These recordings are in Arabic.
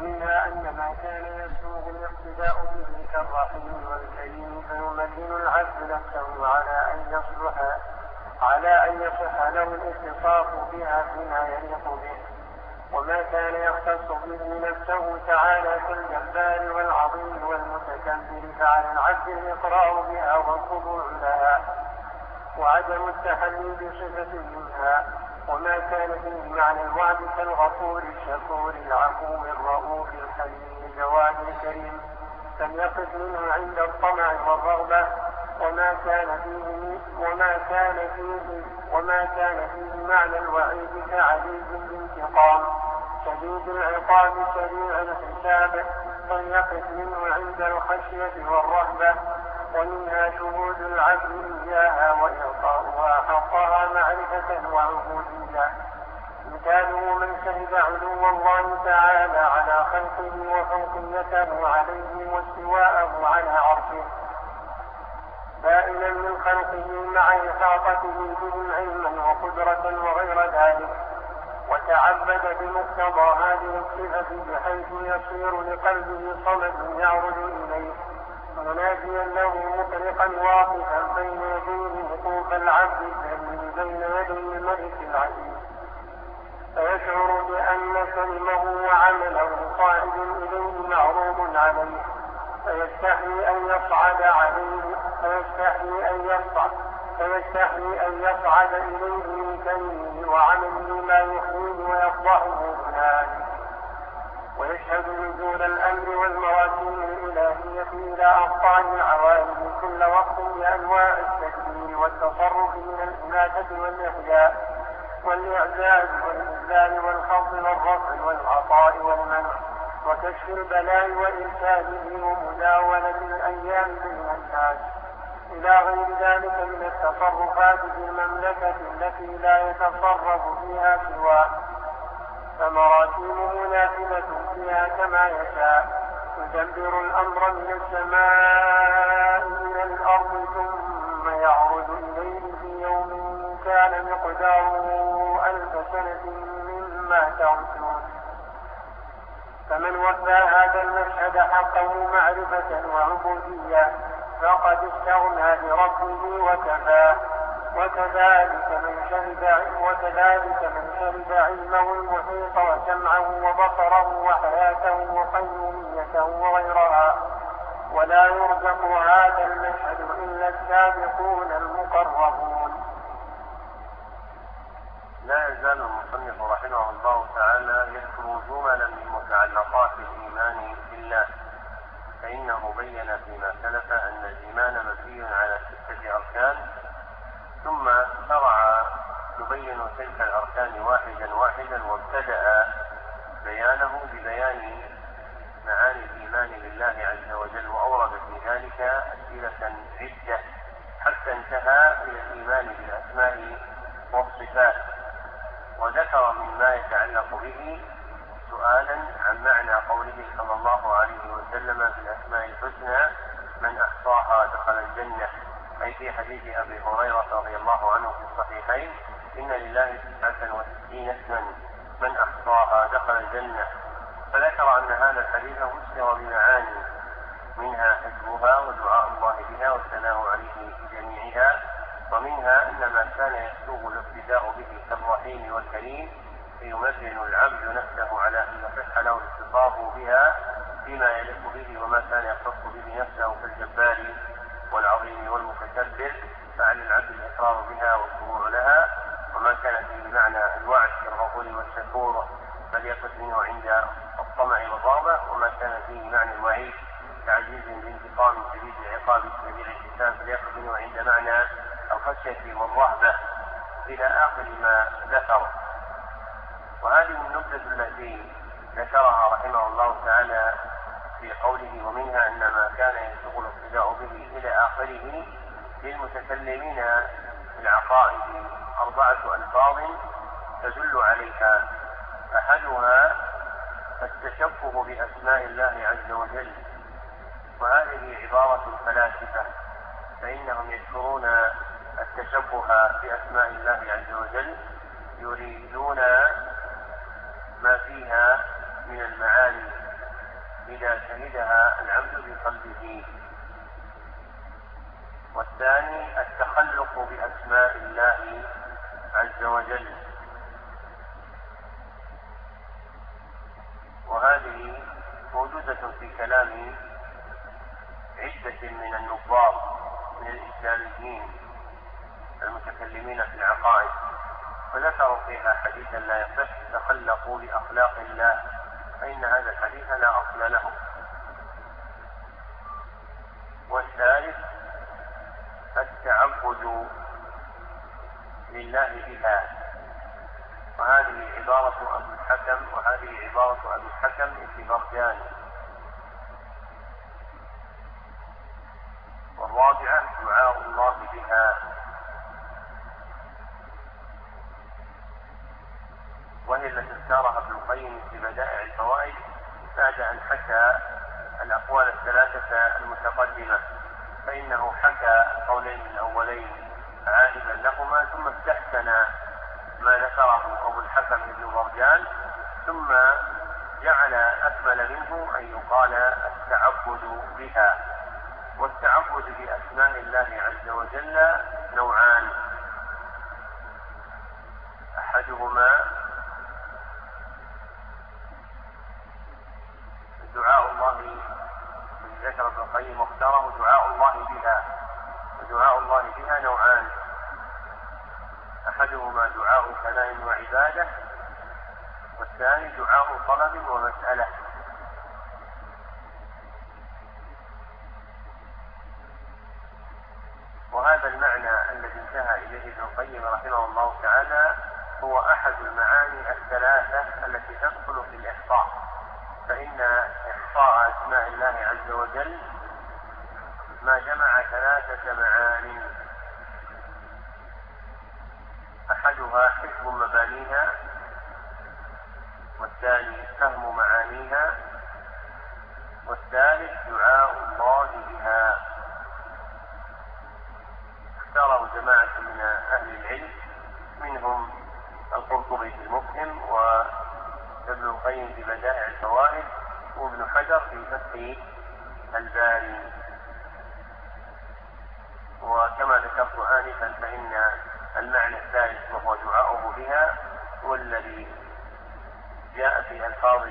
ومنها أن ما كان يسوغ الاقتداء به كالرحيم والكريم فيمكن العبد نفسه على أن يصلح على أن يصح له الاتصاف بها فيما يليق به. وما كان يختص به نفسه تعالى كالجبار والعظيم والمتكبر فعلى العبد الإقرار بها والخضوع لها. وعدم التحلي بصفة منها. وما كان فيه معنى الوعد كالغفور الشكور العفو الرؤوف الحليم الجواد الكريم. فليقف منه عند الطمع والرغبة. وما كان فيه وما كان فيه وما كان فيه معنى الوعيد كعزيز الانتقام. شديد العقاب سريع الحساب. فليقف منه عند الخشية والرهبة. ومنها شهود العبد إياها وإعطاؤها حقها معرفة وعبودية. مثاله من شهد علو الله تعالى على خلقه وفوقيته عليه واستواءه على عرشه. بائنا من خلقه مع إحاطته بهم علما وقدرة وغير ذلك. وتعبد بمقتضى هذه الصفة بحيث يصير لقلبه صمد يعرج إليه. مناديا له مطرقا واقفا بين يديه وقوف العبد الذليل بين يدي الملك العزيز. فيشعر بأن كلمه وعمله صاعد إليه معروض عليه. فيستحي أن يصعد عليه فيستحي أن يصعد فيستحي أن يصعد إليه من كلمه وعمله ما يحييه ويفضحه هنالك. ويشهد نزول الأمر والمواسم الإلهية إلى أبطال العوالم كل وقت بأنواع التدبير والتصرف من الإماتة والإحياء والإعزاز والإذلال والخفض والرفع والعطاء والمنع وكشف البلاء وإرشاده ومداولة الأيام الناس إلى غير ذلك من التصرفات في المملكة التي لا يتصرف فيها سواه. فمراتبه نافذة فيها كما يشاء. يدبر الأمر من السماء إلى الأرض ثم يعرض إليه في يوم كان مقداره ألف سنة مما تعدون فمن وفى هذا المشهد حقه معرفة وعبودية فقد استغنى بربه وكفاه. وكذلك من شهد وكذلك من شهد علمه المحيط وسمعه وبصره وحياته وقيوميته وغيرها. ولا يرزق هذا المشهد إلا السابقون المقربون. لا يزال المصنف رحمه الله تعالى يذكر جملا من متعلقات الإيمان بالله. فإنه بين فيما سلف أن الإيمان مبني على ستة أركان. ثم شرع يبين تلك الأركان واحدا واحدا وابتدأ بيانه ببيان معاني الإيمان بالله عز وجل وأورد في ذلك أسئلة عدة حتى انتهى إلى الإيمان بالأسماء والصفات. وذكر مما يتعلق به سؤالا عن معنى قوله صلى الله عليه وسلم في الاسماء الحسنى من أحصاها دخل الجنة أي في حديث أبي هريرة رضي الله عنه في الصحيحين إن لله تسعة وستين اسما من أحصاها دخل الجنة. فذكر أن هذا الحديث فسر بمعاني منها حفظها ودعاء الله بها والثناء عليه بجميعها ومنها أن ما كان يسوغ الاقتداء به كالرحيم والكريم فيمثل العبد نفسه على أن يصح له الاتصاف بها فيما يليق به وما كان يختص به نفسه كالجبار والعظيم والمتكبر فعلى العبد الإقرار بها والخضوع لها وما كان فيه معنى الوعد كالغفور والشكور فليقف منه عند الطمع والرغبة وما كان فيه معنى الوعيد كعزيز بانتقام شديد العقاب شديد الحساب فليقف منه عند معنى الخشية والرهبة إلى آخر ما ذكر. وهذه النكتة التي ذكرها رحمه الله تعالى في قوله ومنها أن ما كان يسوغ الاقتداء به إلى آخره للمتكلمين في العقائد أربعة ألفاظ تدل عليها. أحدها التشبه بأسماء الله عز وجل وهذه عبارة الفلاسفة فإنهم يذكرون التشبه بأسماء الله عز وجل يريدون ما فيها من المعاني. إذا شهدها العبد بقلبه. والثاني التخلق بأسماء الله عز وجل. وهذه موجودة في كلام عدة من النظار من الإسلاميين المتكلمين في العقائد. وذكروا فيها حديثا لا يصح تخلقوا بأخلاق الله. فإن هذا الحديث لا أصل له. والثالث التعبد لله بها. وهذه عبارة أبو الحكم وهذه عبارة أبي الحكم في برجان والرابعة دعاء الله بها. وهي التي اختارها ابن القيم في بدائع الفوائد بعد أن الأقوال الثلاثة المتقدمة فإنه حكى القولين الأولين عائدا لهما ثم استحسن ما ذكره أبو الحكم بن مرجان ثم جعل أكمل منه أن يقال التعبد بها. والتعبد بأسماء الله عز وجل نوعان. أحدهما دعاء الله ذكر ابن واختاره دعاء الله بها ودعاء الله بها نوعان. أحدهما دعاء ثناء وعبادة والثاني دعاء طلب ومسألة. وهذا المعنى الذي انتهى إليه ابن القيم رحمه الله تعالى هو أحد المعاني الثلاثة التي تدخل في الإحصاء. فإن إحصاء أسماء الله عز وجل ما جمع ثلاثة معان. أحدها حفظ مبانيها والثاني فهم معانيها والثالث دعاء الله بها. اختاره جماعة من أهل العلم منهم القرطبي في المفهم و ابن القيم في بدائع الفوائد وابن حجر في فتح الباري. وكما ذكرت آنفا فإن المعنى الثالث وهو دعاؤه بها هو الذي جاء في ألفاظ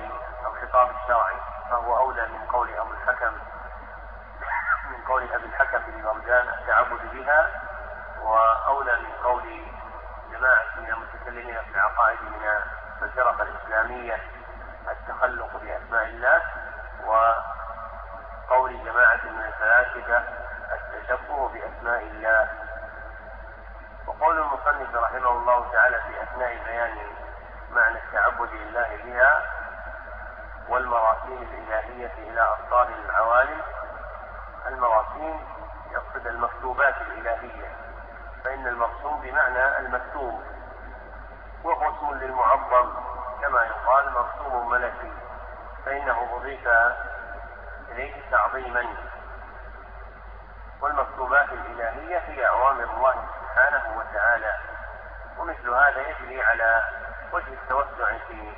الخطاب الشرعي فهو أولى من قول أبو الحكم من قول أبي الحكم بن مرجان التعبد بها وأولى من قول جماعة من المتكلمين في العقائد من الفرق الإسلامية التخلق بأسماء الله وقول جماعة من الفلاسفة التشبه بأسماء الله. وقول المصنف رحمه الله تعالى في أثناء بيان معنى التعبد لله بها والمراسيم الإلهية إلى أبطال العوالم المراسيم يقصد المكتوبات الإلهية فإن المرسوم بمعنى المكتوب. وهو اسم للمعظم كما يقال مرسوم ملكي فإنه أضيف إليه تعظيما. والمكتوبات الإلهية هي أوامر الله سبحانه وتعالى ومثل هذا يجري على وجه التوسع في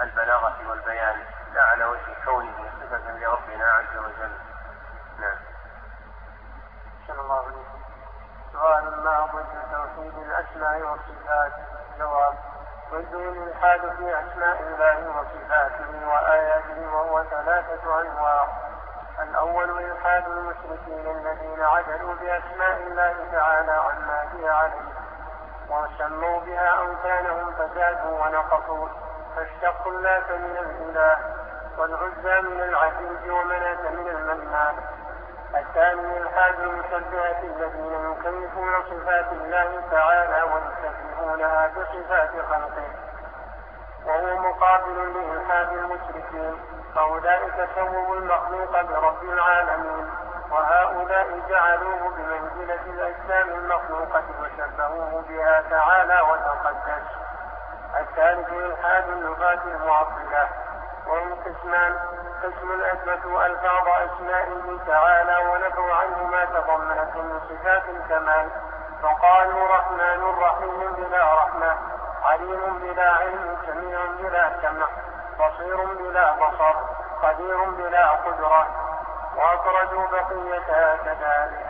البلاغة والبيان لا على وجه كونه صفة لربنا عز وجل نعم. الله. سؤال ما ضد توحيد الأسماء والصفات الجواب ضده الإلحاد في أسماء الله وصفاته وآياته وهو ثلاثة أنواع الأول إلحاد المشركين الذين عدلوا بأسماء الله تعالى عما هي عليه وسموا بها أوثانهم فزادوا ونقصوا. فاشتقوا اللات من الإله والعزى من العزيز ومناة من المنان الثاني إلحاد المشبهة الذين يكيفون صفات الله تعالى ويشبهونها بصفات خلقه وهو مقابل لإلحاد المشركين. فأولئك سووا المخلوق برب العالمين وهؤلاء جعلوه بمنزلة الأجسام المخلوقة وشبهوه بها تعالى وتقدس. الثالث إلحاد اللغات المعطلة. وهم قسمان قسم اثبتوا الفاظ أسمائه تعالى ونفوا عنه ما تضمنت من صفات الكمال. فقالوا رحمن رحيم بلا رحمة عليم بلا علم سميع بلا سمع. بصير بلا بصر قدير بلا قدرة وأخرجوا بقيتها كذلك.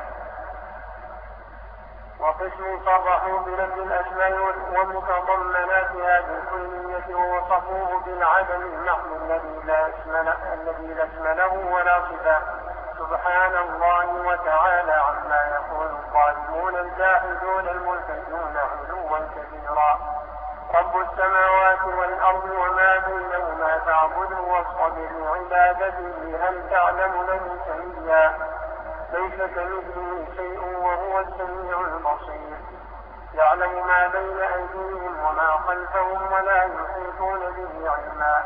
وقسم صرحوا بنفي الأسماء ومتضمناتها بالكلية ووصفوه بالعدم المحض الذي لا اسم الذي لا اسم له ولا صفة. سبحان الله وتعالى عما يقول الظالمون الجاحدون الملتزمون علوا كبيرا. رب السماوات والأرض وما بينهما فاعبده واصطبر لعبادته هل تعلم له سميا؟ ليس كمثله شيء وهو السميع البصير. يعلم ما بين أيديهم وما خلفهم ولا يحيطون به علما.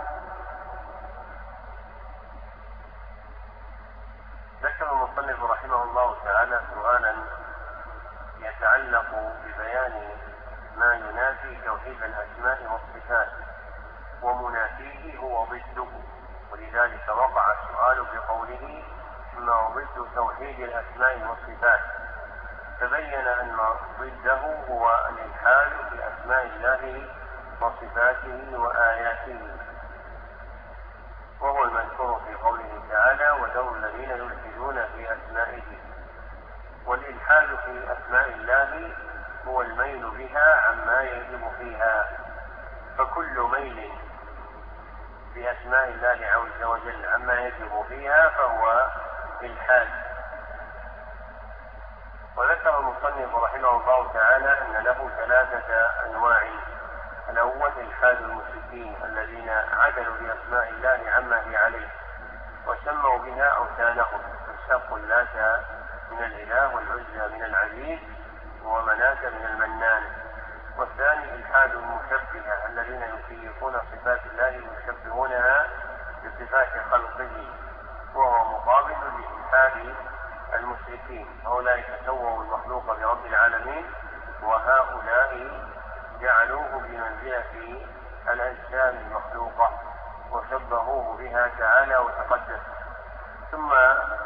ذكر المصنف رحمه الله تعالى سؤالا يتعلق ببيان ما ينافي توحيد الأسماء والصفات ومنافيه هو ضده ولذلك وقع السؤال بقوله ما ضد توحيد الأسماء والصفات؟ تبين أن ضده هو الإلحاد في أسماء الله وصفاته وآياته. وهو المذكور في قوله تعالى وذروا الذين يلحدون في أسمائه والإلحاد في أسماء الله هو الميل بها عما يجب فيها. فكل ميل بأسماء الله عز وجل عما يجب فيها فهو إلحاد. وذكر المصنف رحمه الله تعالى أن له ثلاثة أنواع. الأول إلحاد المشركين الذين عدلوا بأسماء الله عما هي عليه وسموا بها أوثانهم. فاشتقوا اللات من الإله والعزى من العزيز ومناة من المنان. والثاني إلحاد المشبهة الذين يكيفون صفات الله ويشبهونها بصفات خلقه وهو مقابل لإلحاد المشركين. هؤلاء سووا المخلوق برب العالمين وهؤلاء جعلوه بمنزلة الأجسام المخلوقة وشبهوه بها تعالى وتقدس. ثم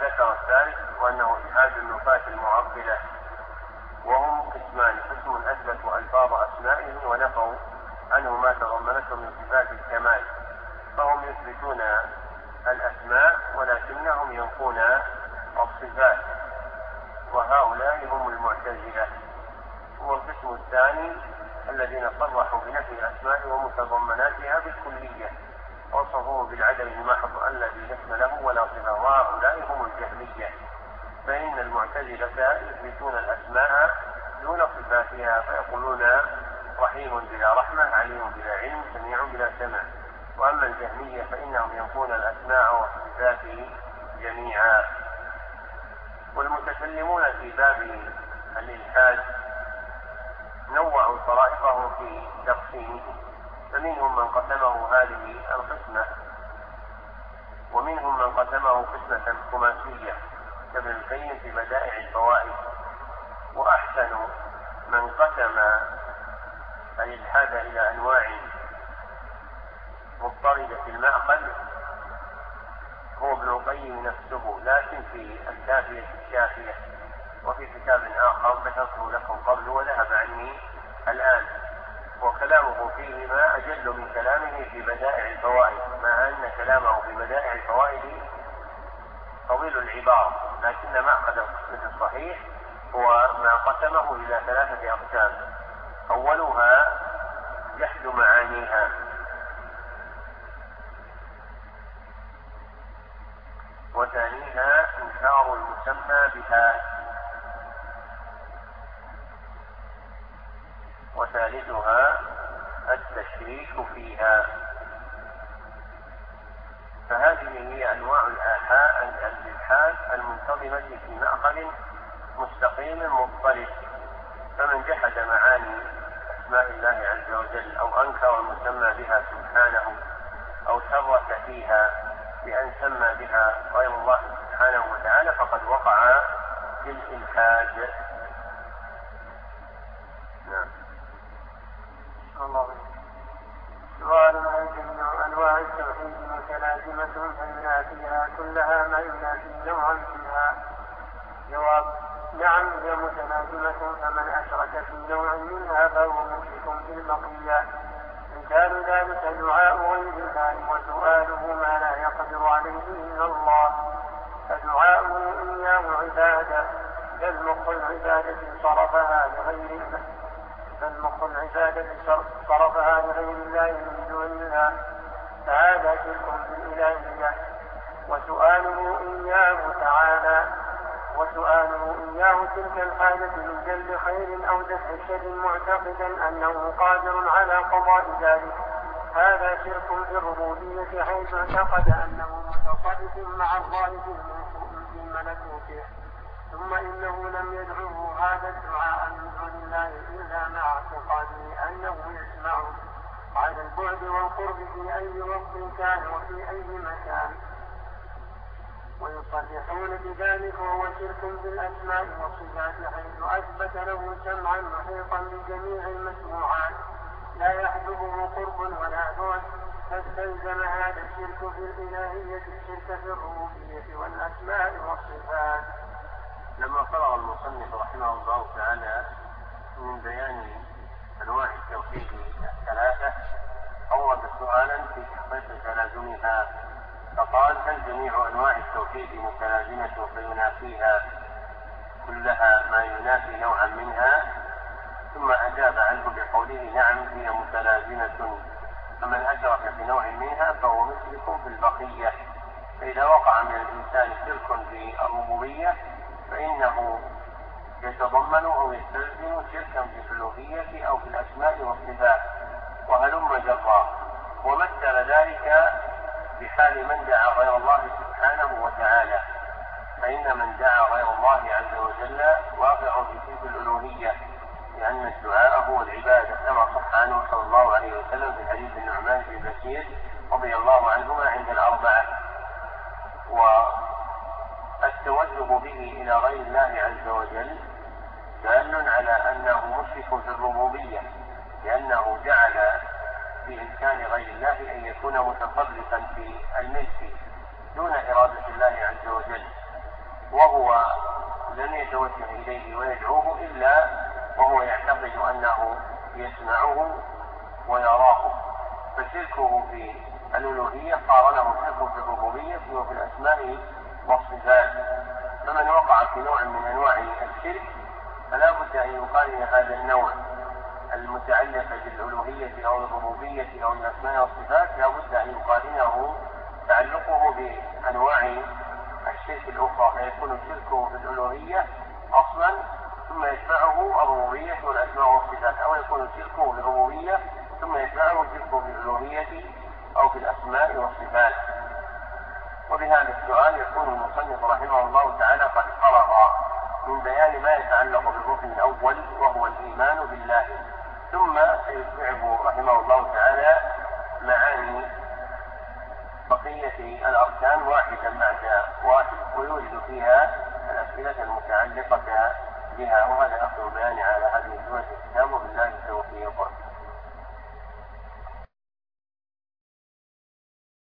ذكر الثالث وأنه إلحاد النفاة المعطلة وهم قسمان قسم اثبتوا الفاظ أسمائه ونفوا عنه ما تضمنته من صفات الكمال. فهم يثبتون الأسماء ولكنهم ينفون الصفات. وهؤلاء هم المعتزلة. هو القسم الثاني الذين صرحوا بنفي الأسماء ومتضمناتها بالكلية. وصفوه بالعدم المحض الذي اسم له ولا صفة. وهؤلاء هم الجهمية. فإن المعتزلة يثبتون دون صفاتها فيقولون رحيم بلا رحمة عليم بلا علم سميع بلا سمع وأما الجهمية فإنهم ينفون الأسماء والصفات جميعا. والمتكلمون في باب الإلحاد نوعوا طرائقهم في تقسيمه فمنهم من قسمه هذه القسمة ومنهم من قسمه قسمة خماسية. كابن القيم في بدائع الفوائد. وأحسن من قسم الإلحاد إلى أنواع مضطردة في المأخذ هو ابن القيم نفسه لكن في الكافية الشافية وفي كتاب آخر ذكرته لكم قبل وذهب عني الآن وكلامه فيه ما أجل من كلامه في بدائع الفوائد مع أن كلامه في بدائع الفوائد طويل العبارة لكن مأخذ القسمة الصحيح هو ما قسمه إلى ثلاثة أقسام. أولها جحد معانيها. وثانيها إنكار المسمى بها. وثالثها التشريك فيها. فهذه هي أنواع الآحاء الإلحاد المنتظمة في مأخذ مستقيم مضطرب. فمن جحد معاني أسماء الله عز وجل أو أنكر المسمى بها سبحانه أو شرك فيها بأن سمى بها غير الله سبحانه وتعالى فقد وقع في الإلحاد. نعم. الله سؤال جميع انواع التوحيد متلازمة فينافيها كلها ما ينافي نوعا منها جواب نعم هي متلازمة فمن أشرك في نوع منها فهو مشرك في البقية. مثال ذلك دعاء غير الله وسؤاله ما لا يقدر عليه إلا الله فدعاؤه إياه عبادة بل مخ العبادة صرفها لغير الله بل مخ العبادة صرفها لغير الله من دون الله فهذا شرك بالإلهية. وسؤاله إياه تعالى وسؤاله إياه تلك الحاجة من جلب خير أو دفع شر معتقدا أنه قادر على قضاء ذلك. هذا شرك في الربوبية حيث اعتقد أنه متصرف مع الله في ملكوته. ثم إنه لم يدعوه هذا الدعاء من دون الله إلا مع اعتقاده أنه يسمعه على البعد والقرب في أي وقت كان وفي أي مكان. ويصرحون بذلك وهو شرك بالأسماء والصفات حيث أثبت له سمعا محيطا بجميع المسموعات لا يحجبه قرب ولا بعد فاستلزم هذا الشرك في الإلهية الشرك في الربوبية والأسماء والصفات. لما فرغ المصنف رحمه الله تعالى من بيان أنواع التوحيد الثلاثة أورد سؤالا في تحقيق تلازمها فقال هل جميع أنواع التوحيد متلازمة فينافيها كلها ما ينافي نوعا منها ثم أجاب عنه بقوله نعم هي متلازمة. فمن اشرك في نوع منها فهو مشرك في البقية. فإذا وقع من الإنسان شرك في الربوبيه فإنه يتضمن أو يستلزم شركا في الالوهيه أو في الاسماء والصفات وهلم جرا ومثل ذلك بحال من دعا غير الله سبحانه وتعالى فإن من دعا غير الله عز وجل واقع في تلك الألوهية لأن الدعاء هو العبادة كما صح عنه صلى الله عليه وسلم في حديث النعمان بن بشير رضي الله عنهما عند الأربعة. والتوجه به إلى غير الله عز وجل دال على أنه مشرك في الربوبية لأنه جعل بإمكان غير الله أن يكون متصرفا في الملك دون إرادة الله عز وجل. وهو لم يتوجه إليه ويدعوه إلا وهو يعتقد أنه يسمعه ويراه. فشركه في الألوهية قارنه شرك في الربوبية وفي الأسماء والصفات فمن وقع في نوع من أنواع الشرك فلا بد أن يقارن هذا النوع. المتعلقة بالألوهية أو الربوبية أو الأسماء والصفات لا بد أن يقارنه تعلقه بأنواع الشرك الأخرى. فيكون شركه في الألوهية أصلا ثم يتبعه الربوبية والأسماء والصفات. أو يكون شركه في الربوبية ثم يتبعه شركه في الألوهية أو في الأسماء والصفات. وبهذا السؤال يكون المصنف رحمه الله تعالى قد فرغ من بيان ما يتعلق بالركن الأول وهو الإيمان بالله ثم سيتبعه رحمه الله تعالى معاني بقية الأركان واحدا بعد واحد ويوجد فيها الأسئلة المتعلقة بها وهذا آخر بيان على هذه السورة الكتاب وبالله التوفيق.